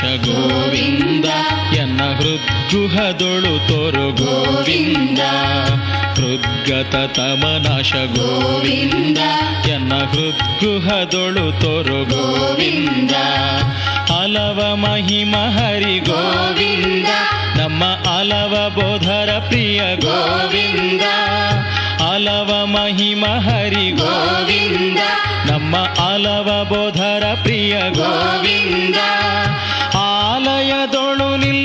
ಗೋವಿಂದ, ಎನ್ನ ಹೃದ್ಗುಹದೊಳು ತೋರು ಗೋವಿಂದ. ಹೃದ್ಗತ ತಮನಾಶ ಗೋವಿಂದ, ಎನ್ನ ಹೃದ್ಗುಹದೊಳು ತೋರು ಗೋವಿಂದ. ಹಲವ ಮಹಿಮ ಹರಿ ಗೋವಿಂದ, ನಮ್ಮ ಅಲವ ಬೋಧರ ಪ್ರಿಯ ಗೋವಿಂದ. ಅಲವ ಮಹಿಮ ಹರಿ ಗೋವಿಂದ, ನಮ್ಮ ಅಲವ ಬೋಧರ ಪ್ರಿಯ ಗೋವಿಂದ.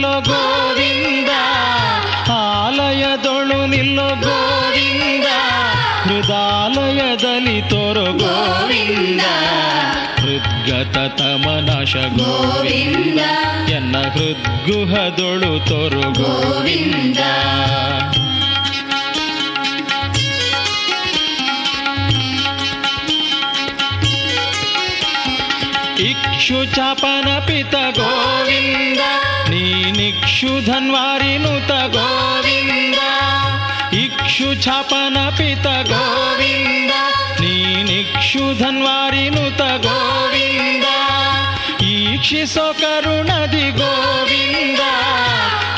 ನಿಲ್ಲೋ ಗೋವಿಂದ, ಆಲಯದೊಳು ನಿಲ್ಲೋ ಗೋವಿಂದ ಹೃದಾಲಯದಲ್ಲಿ ತೋರೋ ಗೋವಿಂದ, ಹೃದ್ಗತ ತಮನಾಶ ಗೋವಿಂದ, ಎನ್ನ ಹೃದ್ಗುಹದೊಳು ತೋರು ಗೋವಿಂದ. इक्षु छापन पित गोवि नीन इक्षु गोविन्द। मूत गोवि इक्षु पित गोवि नीन इक्षु धन्वरी ಈಕ್ಷಿಸೋ ಕರುಣದಿ ಗೋವಿಂದ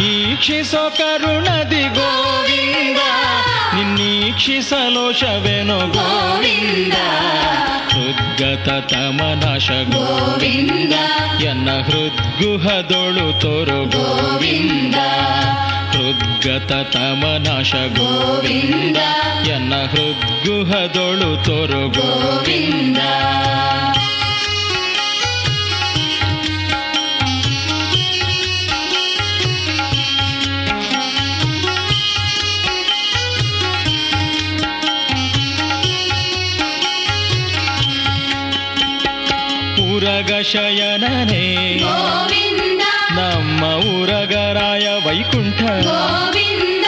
ಈಕ್ಷಿಸೋ ಕರುಣದಿ ಗೋವಿಂದ ನಿನ್ನೀಕ್ಷಿಸಲು ಶವೆನೋ ಗೋವಿಂದ. ಹೃದ್ಗತ ತಮನಾಶ ಗೋವಿಂದ, ಎನ್ನ ಹೃದ್ಗುಹದೊಳು ತೋರು ಗೋವಿಂದ. ಹೃದ್ಗತ ತಮನಾಶ ಗೋವಿಂದ, ಎನ್ನ ಹೃದ್ಗುಹದೊಳು ತೋರು ಗೋವಿಂದ. ಶಯನನೇ. ಗೋವಿಂದ. ನಮ್ಮ ಉರಗರಾಯ ವೈಕುಂಠ. ಗೋವಿಂದ.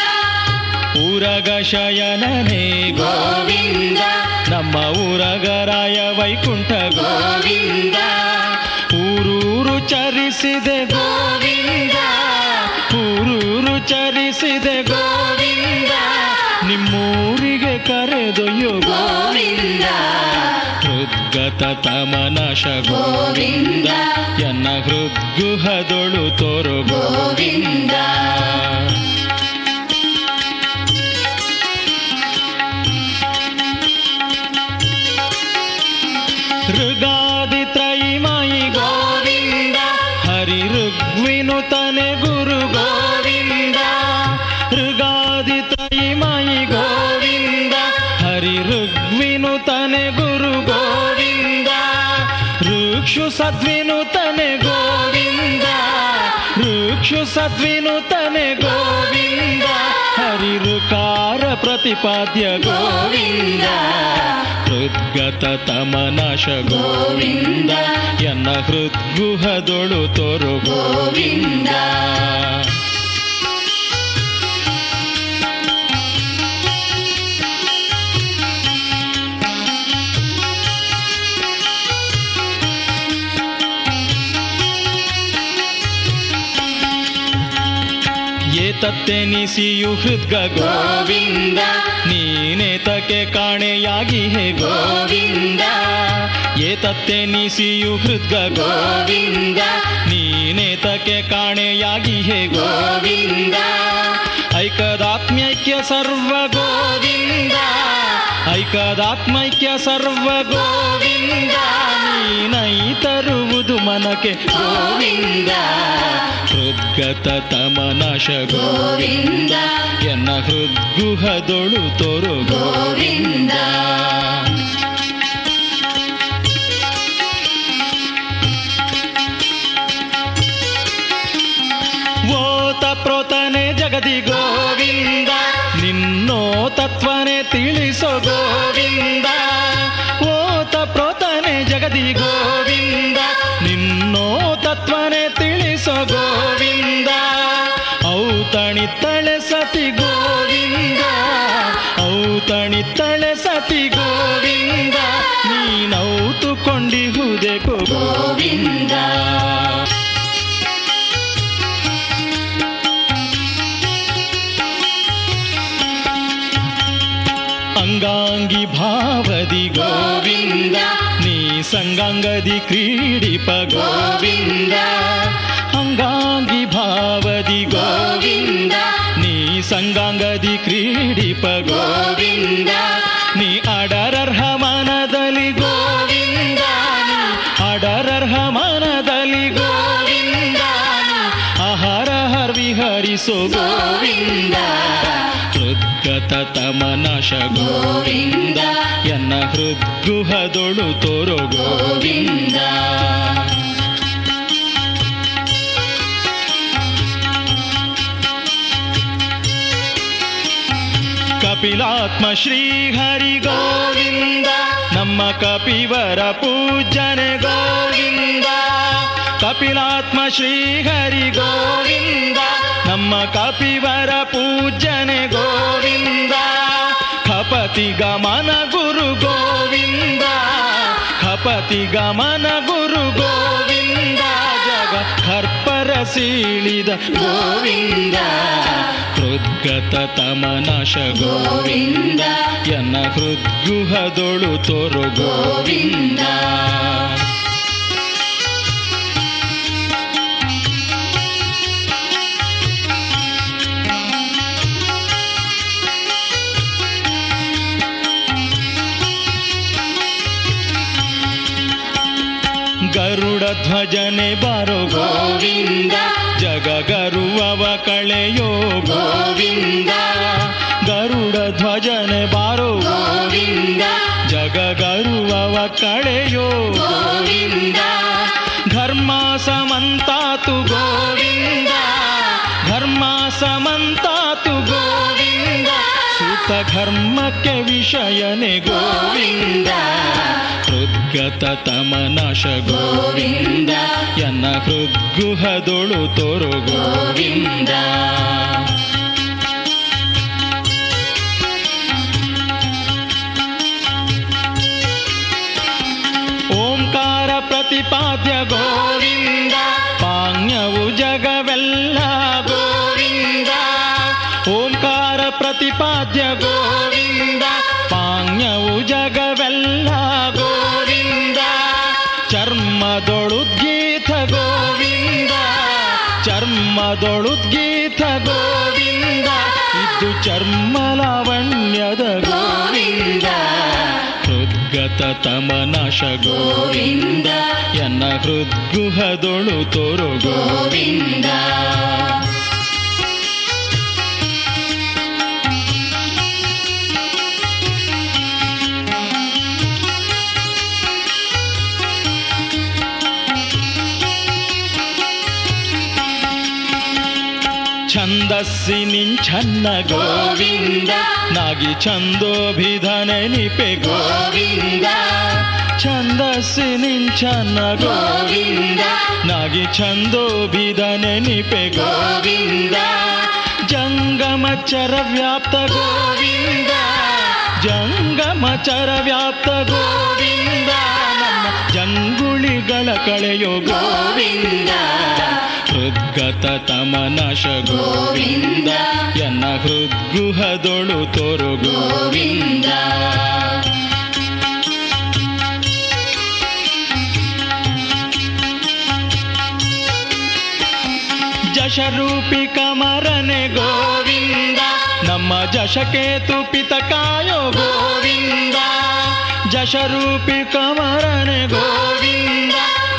ಉರಗ ಶಯನನೇ. ಗೋವಿಂದ. ನಮ್ಮ ಉರಗರಾಯ ವೈಕುಂಠ. ಗೋವಿಂದ. ಊರೂರು ಚರಿಸಿದೆ. ಗೋವಿಂದ. ಊರೂರು ಚರಿಸಿದೆ. ಗೋವಿಂದ. ನಿಮ್ಮೂರಿಗೆ ಕರೆದೊಯ್ಯೋ. ಗೋವಿಂದ. ತಮನಾಶ ಗೋವಿಂದ ಎನ್ನ ಹೃದ್ಗುಹದೊಳು ತೋರು ಗೋವಿಂದ ಋಕ್ಷು ಸದ್ವಿನುತನೆ ಗೋವಿಂದ ಋಕ್ಷು ಸದ್ವಿನುತನೆ ಗೋವಿಂದ ಹರಿ ಋಕಾರ ಪ್ರತಿಪಾದ್ಯ ಗೋವಿಂದ, ಹೃದ್ಗತ ತಮನಾಶ ಗೋವಿಂದ, ಎನ್ನ ಹೃದ್ಗುಹದೊಳು ತೋರು ಗೋವಿಂದ. ಏತತ್ತೆನಿಸಿಯು ಹೃದ್ಗ ಗೋವಿಂದ. ನೀನೇತಕ್ಕೆ ಕಾಣೆಯಾಗಿ ಹೇ ಗೋವಿಂದ. ಏ ತತ್ತೆನಿಸಿಯು ಹೃದ್ಗ ಗೋವಿಂದ. ನೀನೇತಕ್ಕೆ ಕಾಣೆಯಾಗಿ ಹೇ ಗೋವಿಂದ. ಐಕದಾತ್ಮ್ಯೈಕ್ಯ ಸರ್ವ ಗೋವಿಂದ. ಐಕದಾತ್ಮೈಕ್ಯ ಸರ್ವ ಗೋವಿಂದ ನೀನೈ ತರುವುದು ಮನಕ್ಕೆ ಗೋವಿಂದ. ಹೃದ್ಗತ ತಮನಶ ಗೋವಿಂದ ಎನ್ನ ಹೃದ್ಗುಹದೊಳು ತೋರು ಗೋವಿಂದ. ಗೋವಿಂದ, ಔತಣಿ ತಳೆ ಸತಿ ಗೋವಿಂದ, ಔತಣಿ ತಳೆ ಸತಿ ಗೋವಿಂದ ನೀನೌತುಕೊಂಡಿಹುದೆ ಗೋವಿಂದ. ಅಂಗಾಂಗಿ ಭಾವದಿ ಗೋವಿಂದ, ನೀ ಸಂಗಾಂಗದಿ ಕ್ರೀಡಿಪ ಗೋವಿಂದ. ಸಂಗಾಂಗದಿ ಕ್ರೀಡಿಪ ಗೋವಿಂದ. ನೀ ಅಡರರ್ಹ ಮನದಲ್ಲಿ ಗೋವಿಂದ. ಅಡರರ್ಹ ಮನದಲ್ಲಿ ಗೋವಿಂದ. ಆಹಾರ ಹರ್ ವಿಹರಿಸೋ ಗೋವಿಂದ. ಹೃದ್ಗತ ತಮನಶ ಗೋವಿಂದ. ಎನ್ನ ಹೃದ್ಗುಹದೊಳು ತೋರೋ ಗೋವಿಂದ. ಕಪಿಲಾತ್ಮ ಶ್ರೀಹರಿ ಗೋ ಗೋವಿಂದ ನಮ್ಮ ಕಪಿವರ ಪೂಜನೆ ಗೋ ಗೋವಿಂದ ಕಪಿಲಾತ್ಮ ಶ್ರೀಹರಿ ಗೋ ಗೋವಿಂದ ನಮ್ಮ ಕಪಿವರ ಪೂಜನೆ ಗೋ ಗೋವಿಂದ ಖಪತಿ ಗಮನ ಗುರು ಗೋ ಗೋವಿಂದ ಖಪತಿ ಗಮನ ಗುರು ಗೋ ಗೋವಿಂದ ಜಗ ಕರ್ಪರ ಸೀಳಿದ ಗೋವಿಂದ. ಹೃದ್ಗತ ತಮನಾಶ ಗೋವಿಂದ. ಎನ್ನ ಹೃದ್ಗುಹದೊಳು ತೋರು ಗೋವಿಂದ. ಗರುಡ ಧ್ವಜನೆ ಬಾರೋ ಗೋ ಗೋವಿಂದ ಜಗ ಗರುವವ ಕಳೆಯೋ ಗೋ ಗೋವಿಂದ ಗರುಡ ಧ್ವಜನೆ ಬಾರೋ ಗೋ ಗೋವಿಂದ ಜಗ ಗರುವವ ಕಳೆಯೋ ಗೋವಿಂದ ಧರ್ಮ ಸಮಂತಾತು ಗೋ ಗೋವಿಂದ ಧರ್ಮ ಸಮಂತಾತು ಗೋ ಗೋವಿಂದ ಸುತ ಧರ್ಮಕ್ಕೆ ವಿಷಯನೆ ಗೋ ಗೋವಿಂದ ಹೃದ್ಗತ ತಮನಾಶ ಗೋ ಗೋವಿಂದ ಎನ್ನ ಹೃದ್ಗುಹದೊಳು ತೋರು ಗೋ ಗೋವಿಂದ ಓಂಕಾರ ಪ್ರತಿಪಾದ್ಯ ಗೋ ಪ್ರತಿಪಾದ್ಯ ಗೋವಿಂದ ಪಾಂಗ್ಯವು ಜಗವೆಲ್ಲ ಗೋವಿಂದ, ಚರ್ಮದೊಳುದ್ಗೀತ ಗೀತ ಗೋವಿಂದ, ಚರ್ಮದೊಳುದ್ಗೀತ ಗೋವಿಂದ ಇದು ಚರ್ಮ ಲಾವಣ್ಯದ ಗೋವಿಂದ, ಹೃದ್ಗತ ತಮನಶ ಗೋವಿಂದ, ಎನ್ನ ಹೃದ್ಗುಹದೊಳು ತೋರು ಗೋವಿಂದ. ಛಂದಸ್ಸಿ ನಿಂಚನ್ನ ಗೋ ಗೋವಿಂದ. ನಾಗಿ ಛಂದೋಭಿಧನೆ ನಿಪೆ ಗೋವಿಂದ. ಛಂದಸ್ಸಿ ನಿಂಚನ್ನ ಗೋ ಗೋವಿಂದ. ನಾಗಿ ಛಂದೋಭಿಧನೆ ನಿಪೆ ಗೋವಿಂದ. ಜಂಗಮಚರ ವ್ಯಾಪ್ತ ಗೋವಿಂದ. ಜಂಗಮಚರ ವ್ಯಾಪ್ತ ಗೋವಿಂದ. ಜಂಗುಳಿಗಳ ಕಳೆಯೋ ಗೋವಿಂದ. ಹೃದ್ಗತ ತಮನಾಶ ಗೋ ಗೋವಿಂದ, ಎನ್ನ ಹೃದ್ಗುಹದೊಳು ತೋರು ಗೋವಿಂದ. ಜಶರೂಪಿ ಕಮರನೆ ಗೋವಿಂದ, ನಮ್ಮ ಜಶಕೇತು ಪಿತ ಕಾಯೋ ಗೋವಿಂದ. ಜಶರೂಪಿ ಕಮರನೆ ಗೋವಿಂದ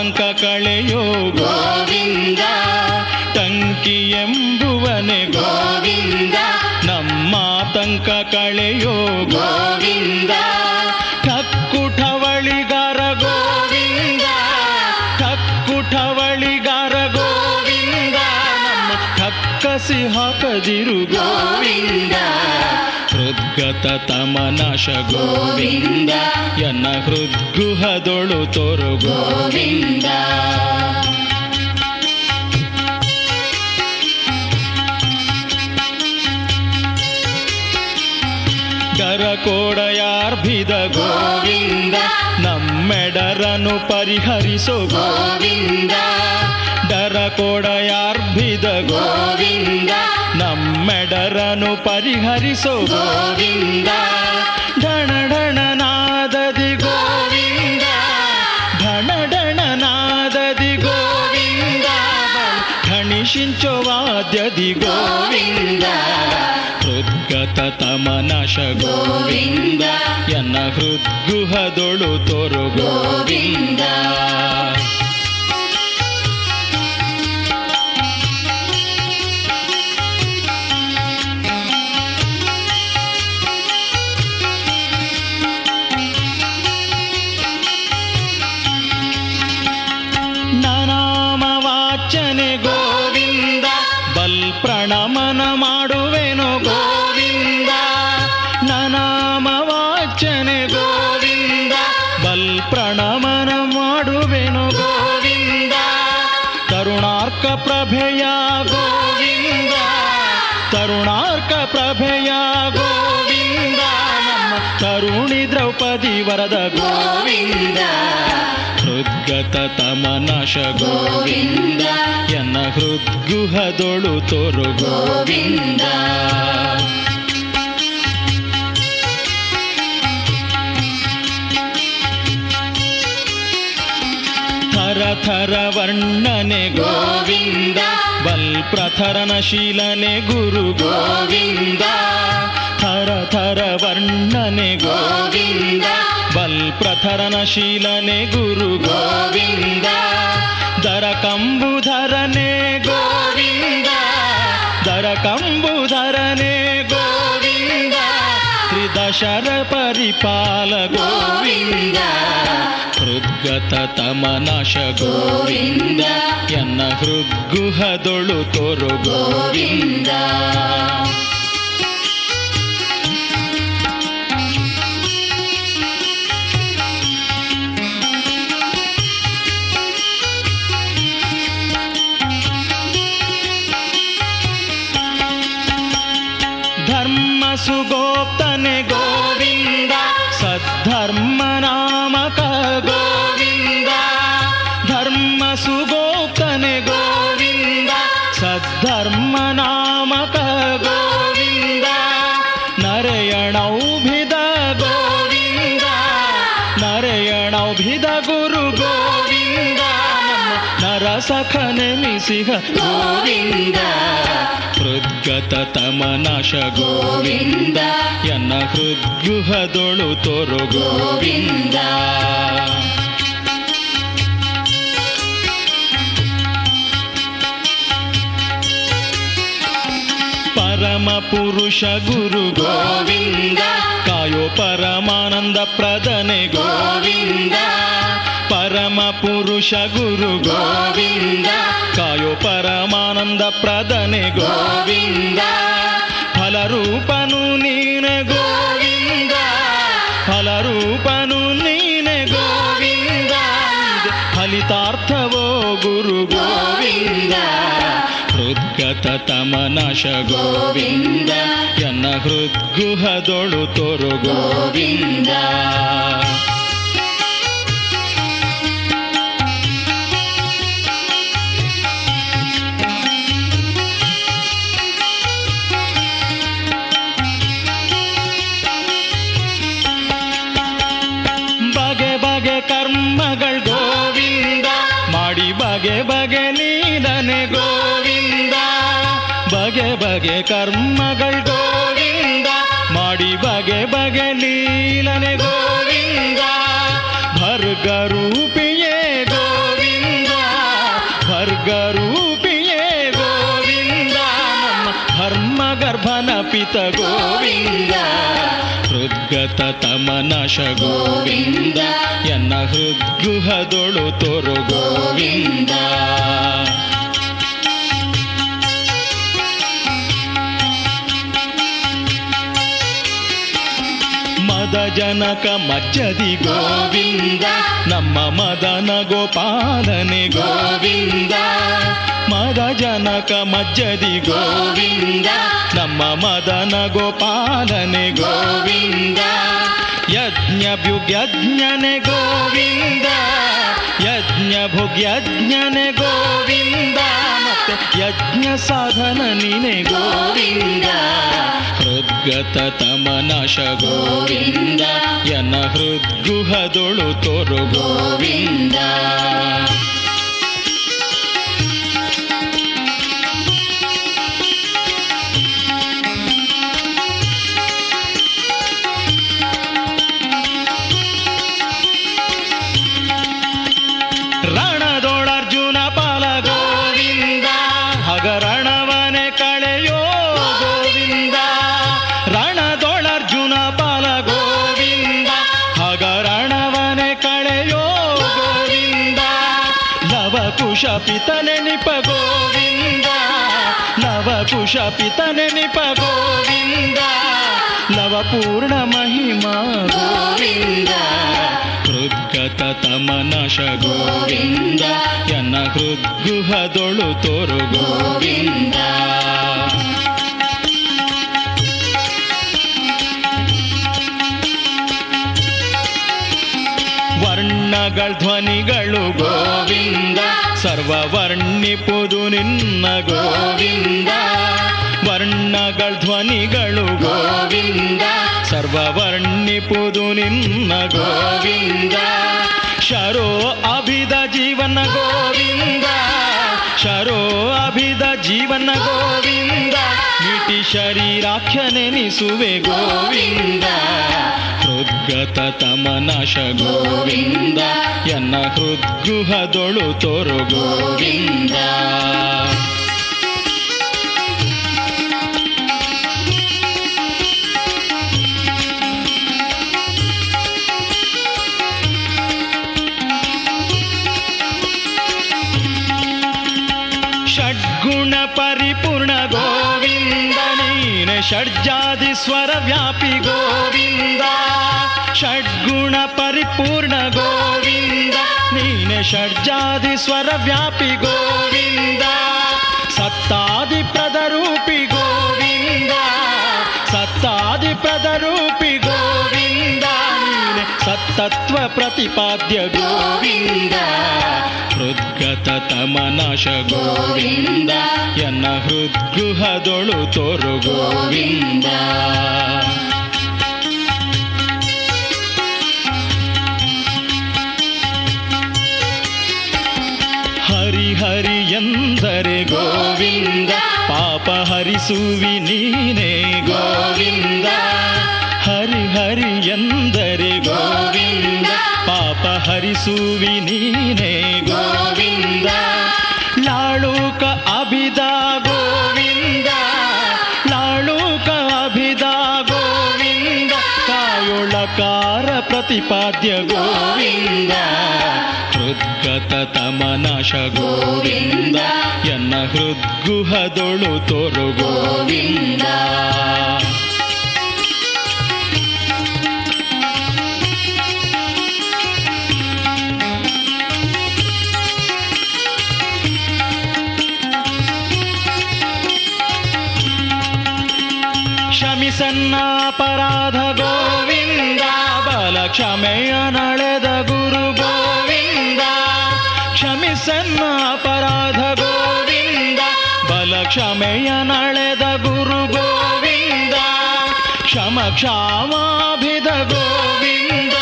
ಆತಂಕ ಕಳೆಯೋ ಗೋವಿಂದ, ಟಂಕಿ ಎಂಬುವನೆ ಗೋವಿಂದ, ನಮ್ಮ ಆತಂಕ ಕಳೆಯೋ ಗೋವಿಂದ ಕಕ್ಕುಠವಳಿಗಾರ ಗೋವಿಂದ ಕಂಠವಳಿಗಾರ ಗೋವಿಂದ, ನಮ್ಮ ಕಕ್ಕಸಿ ಹಾಕದಿರು ಗೋವಿಂದ. ಹೃದ್ಗತ ತಮನಾಶ ಗೋವಿಂದ ಎನ್ನ ಹೃದ್ಗುಹದೊಳು ತೋರು ಗೋವಿಂದ. ಕೋಡಯಾರ್ಭಿದ ಗೋವಿಂದ ನಮ್ಮೆಡರನು ಪರಿಹರಿಸೋ ಗೋವಿಂದ. ಡರ ಕೋಡಯಾರ್ಭಿದ ಗೋವಿಂದ. ನಮ್ಮೆಡರನು ಪರಿಹರಿಸೋ ಗೋವಿಂದ ಢಣ ಢಣನಾದದಿ ಗೋ ಗೋವಿಂದ ಢಣ ಢಣನಾದದಿ ಗೋ ಗೋವಿಂದ ಘಣಿಶಿಂಚೋ ವಾದ್ಯದಿ ಗೋ ಗೋವಿಂದ ಹೃದ್ಗತ ತಮನಾಶ ಗೋ ಗೋವಿಂದ ಎನ್ನ ಹೃದ್ಗುಹದೊಳು ತೋರು ಗೋ ಗೋವಿಂದ ಪ್ರಣಮನ ಮಾಡುವೆನು. ಗೋವಿಂದ. ತರುಣಾರ್ಕ ಪ್ರಭೆಯ ಗೋವಿಂದ. ತರುಣಾರ್ಕ ಪ್ರಭೆಯ ಗೋವಿಂದ ನಮ್ಮ ತರುಣಿ ದ್ರೌಪದಿ ವರದ ಗೋವಿಂದ. ಹೃದ್ಗತ ತಮನಶ ಗೋವಿಂದ. ಎನ್ನ ಹೃದ್ಗುಹದೊಳು ತೋರು ಗೋವಿಂದ. ಥರ ಥರ ವರ್ಣನೆ ಗೋ ಗೋವಿಂದ ಬಲ್ ಪ್ರಥರನ ಶೀಲನೆ ಗುರು ಗೋ ಗೋವಿಂದ ಥರ ಥರ ವರ್ಣನೆ ಗೋ ಗೋವಿಂದ ಬಲ್ ಪ್ರಥರನ ಶೀಲನೆ ಗುರು ಗೋ ಗೋವಿಂದ ದರ ಕಂಬುಧರನೆ ಗೋ ಗೋವಿಂದ ದರ ಕಂಬುಧರನೆ ತ್ರಿದಶರ ಪರಿಪಾಲ ಗೋ ಗೋವಿಂದ ಹೃದ್ಗತ ತಮನಾಶ ಗೋ ಗೋವಿಂದ ಎನ್ನ ಹೃದ್ಗುಹದೊಳು ತೋರು ಗೋ ಗೋವಿಂದ ಧರ್ಮ ಸುಗೋಪ್ತನೆ ಗೋ ಗೋವಿಂದ ಸದ್ಧರ್ಮ ನಾಮಕ ಗೋ ಗೋವಿಂದ ಧರ್ಮ ಸುಗೋಪ್ತನೆ ಗೋ ಗೋವಿಂದ ಸದ್ಧರ್ಮ ನಾಮಕ ಗೋ ಗೋವಿಂದ ನರೆಯಣೌಭಿದ ಗೋ ನರೆಯಣೌಭಿದ ಗೋವಿಂದ ಎನ್ನ ಹೃದ್ಗುಹದೊಳು ತೋರು ಗೋವಿಂದ. ಪರಮ ಪುರುಷ ಗುರು ಗೋವಿಂದ ಕಾಯೋ ಪರಮಾನಂದ ಪ್ರದನೆ ಗೋವಿಂದ. ಪರಮ ಪುರುಷ ಗುರು ಗೋ ಗೋವಿಂದ ಕಾಯೋ ಪರಮಾನಂದ ಪ್ರದನೆ ಗೋ ಗೋವಿಂದ ಫಲರೂಪನು ನೀನೆ ಗೋ ಗೋವಿಂದ ಫಲರೂಪನು ನೀನೆ ಗೋ ಗೋವಿಂದ ಫಲಿತಾರ್ಥವೋ ಗುರು ಗೋ ಗೋವಿಂದ ಹೃದ್ಗತ ತಮನಾಶ ಗೋ ಗೋವಿಂದ ಎನ್ನ ಹೃದ್ಗುಹದೊಳು ತೋರು ಗೋ ಗೋವಿಂದ ಬಗೆ ನೀಲನೆ ಗೋ ಗೋವಿಂದ, ಬಗೆ ಬಗೆ ಕರ್ಮಗಳು ಗೋವಿಂದ, ಮಾಡಿ ಬಗೆ ಬಗೆ ಲೀಲನೆ ಗೋ ಗೋವಿಂದ ಭರ್ಗರೂಪಿಯೇ ಗೋವಿಂದ ಭರ್ಗರೂಪಿಯೇ ಗೋವಿಂದ ಧರ್ಮ ಗರ್ಭನ ಪಿತ ಗೋವಿಂದ. ಹೃದ್ಗತ ತಮನಶ ಗೋವಿಂದ. ಎನ್ನ ಹೃದ್ಗೃಹದೊಳು ತೋರು ಗೋವಿಂದ. ಮದ ಜನಕ ಮಜ್ಜದಿ ಗೋವಿಂದ. ನಮ್ಮ ಮದನ ಗೋಪಾಲನೆ ಗೋವಿಂದ. ಮದ ಜನಕ ಮಜ್ಜದಿ ಗೋವಿಂದ ನಮ್ಮ ಮದನ ಗೋಪಾಲನೆ ಗೋವಿಂದ ಯಜ್ಞ ಭುಗ್ಯಜ್ಞನೆ ಗೋವಿಂದ ಯಜ್ಞ ಭುಗ್ಯಜ್ಞನೆ ಗೋವಿಂದ ಮತ್ತೆ ಯಜ್ಞ ಸಾಧನ ನೀನೆ ಗೋವಿಂದ ಹೃದ್ಗತ ತಮನಾಶ ಗೋವಿಂದ ಎನ್ನ ಹೃದ್ಗುಹದೊಳು ತೋರು ಗೋವಿಂದ ಲವಕುಶ ಪಿತನೆ ನಿಪ ಗೋವಿಂದ ಲವಕುಶ ಪಿತನೆ ನಿಪ ಗೋವಿಂದ ಲವಪೂರ್ಣ ಮಹಿಮಾ ಗೋವಿಂದ ಹೃದ್ಗತ ತಮನಾಶ ಗೋವಿಂದ ಎನ್ನ ಹೃದ್ಗುಹದೊಳು ತೋರು ಗೋವಿಂದ ವರ್ಣಗಳ ಧ್ವನಿಗಳು ಗೋವಿಂದ ಸರ್ವ ವರ್ಣಿಪುದು ನಿನ್ನ ಗೋವಿಂದ ವರ್ಣಗಳ ಧ್ವನಿಗಳು ಗೋವಿಂದ ಸರ್ವ ವರ್ಣಿಪುದು ನಿನ್ನ ಗೋವಿಂದ ಶರೋ ಅಭಿದ ಜೀವನ ಗೋವಿಂದ ಶರೋ ಅಭಿದ ಜೀವನ ಗೋವಿಂದ ಮಿಟಿ ಶರೀರಾಖ್ಯನೆನಿಸುವೆ ಗೋವಿಂದ. ಹೃದ್ಗತ ತಮನಾಶ ಗೋವಿಂದ. ಎನ್ನ ಹೃದ್ಗುಹದೊಳು ತೋರು ಗೋವಿಂದ. ನೀನೆ ಷಡ್ಜಾದಿ ಸ್ವರ ವ್ಯಾಪಿ ಗೋವಿಂದ ಷಡ್ಗುಣ ಪರಿಪೂರ್ಣ ಗೋವಿಂದ ನೀನೆ ಷಡ್ಜಾದಿ ಸ್ವರ ವ್ಯಾಪಿ ಗೋವಿಂದ ಸತ್ತಾದಿ ಸತ್ತತ್ವ ಪ್ರತಿಪಾದ್ಯ ಗೋವಿಂದ. ಹೃದ್ಗತ ತಮನಶ ಗೋವಿಂದ. ಎನ್ನ ಹೃದ್ಗುಹದೊಳು ತೋರು ಗೋವಿಂದ. ಹರಿ ಹರಿ ಗೋವಿಂದ. ಪಾಪ ಹರಿಸುವಿ ನೀನೇ ಗೋವಿಂದ. ಹರಿ ಹರಿ ಎಂದರೆ ಹರಿಸುವಿ ನೀನೇ ಗೋವಿಂದ. ಲಾಳುಕ ಅಭಿದ ಗೋವಿಂದ. ಲಾಳುಕ ಅಭಿದ ಗೋವಿಂದ. ಕಾಯೊಳಕಾರ ಪ್ರತಿಪಾದ್ಯ ಗೋವಿಂದ. ಹೃದ್ಗತ ತಮನಾಶ ಗೋವಿಂದ. ಎನ್ನ ಹೃದ್ಗುಹದೊಳು ತೋರು ಗೋವಿಂದ. ಕ್ಷಮಿಸನ್ನ ಅಪರಾಧ ಗೋವಿಂದ, ಬಲ ಕ್ಷಮೆಯ ನಳೆದ ಗುರು ಗೋವಿಂದ. ಕ್ಷಮಿಸನ್ನ ಅಪರಾಧ ಗೋವಿಂದ, ಬಲ ಕ್ಷಮೆಯ ನಳೆದ ಗುರು ಗೋವಿಂದ. ಕ್ಷಮ ಕ್ಷಮಾಭಿದ ಗೋವಿಂದ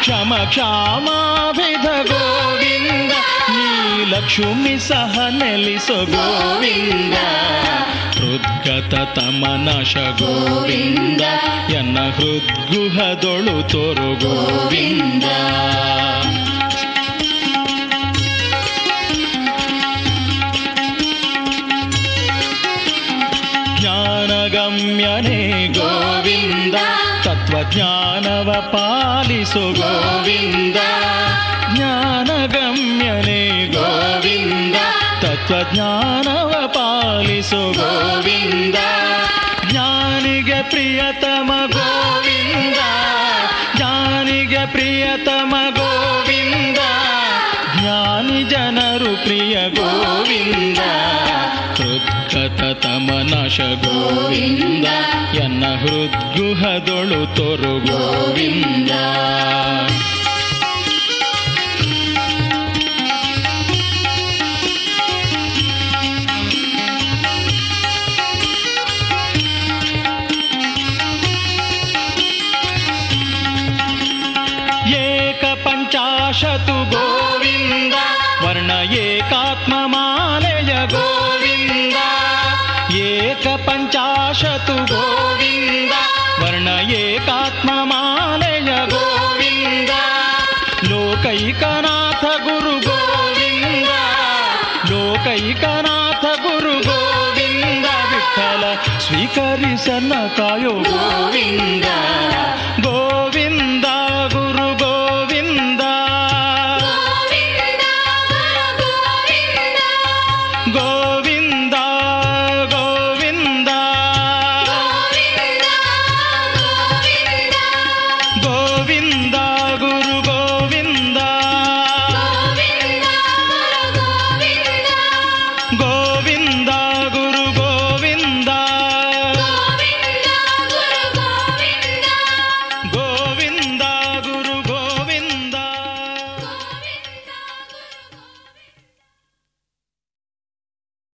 ಕ್ಷಮ ಕ್ಷಮಾಭಿದ ಗೋವಿಂದ. ನೀ ಲಕ್ಷ್ಮಿ ಸಹ ನೆಲೆಸೋ ಗೋವಿಂದ. ಹೃದ್ಗತ ತಮನಾಶ ಗೋವಿಂದ ಎನ್ನ ಹೃದ್ಗುಹದೊಳು ತೋರು ಗೋವಿಂದ. ಜ್ಞಾನಗಮ್ಯನೇ ಗೋವಿಂದ ತತ್ವಜ್ಞಾನವ ಪಾಲಿಸು ಗೋವಿಂದ. ಜ್ಞಾನಗಮ್ಯನೇ ತತ್ವಜ್ಞಾನವ ಪಾಲಿಸು ಗೋವಿಂದ. ಜ್ಞಾನಿಗೆ ಪ್ರಿಯತಮ ಗೋವಿಂದ. ಜ್ಞಾನಿಗೆ ಪ್ರಿಯತಮ ಗೋವಿಂದ. ಜ್ಞಾನಿ ಜನರು ಪ್ರಿಯ ಗೋವಿಂದ. ತಮನಾಶ ಗೋವಿಂದ. ಎನ್ನ ಹೃದ್ಗುಹದೊಳು ತೋರು ಗೋವಿಂದ. ಸ್ವೀಕರಿಸನ್ನ ಕಾಯೋ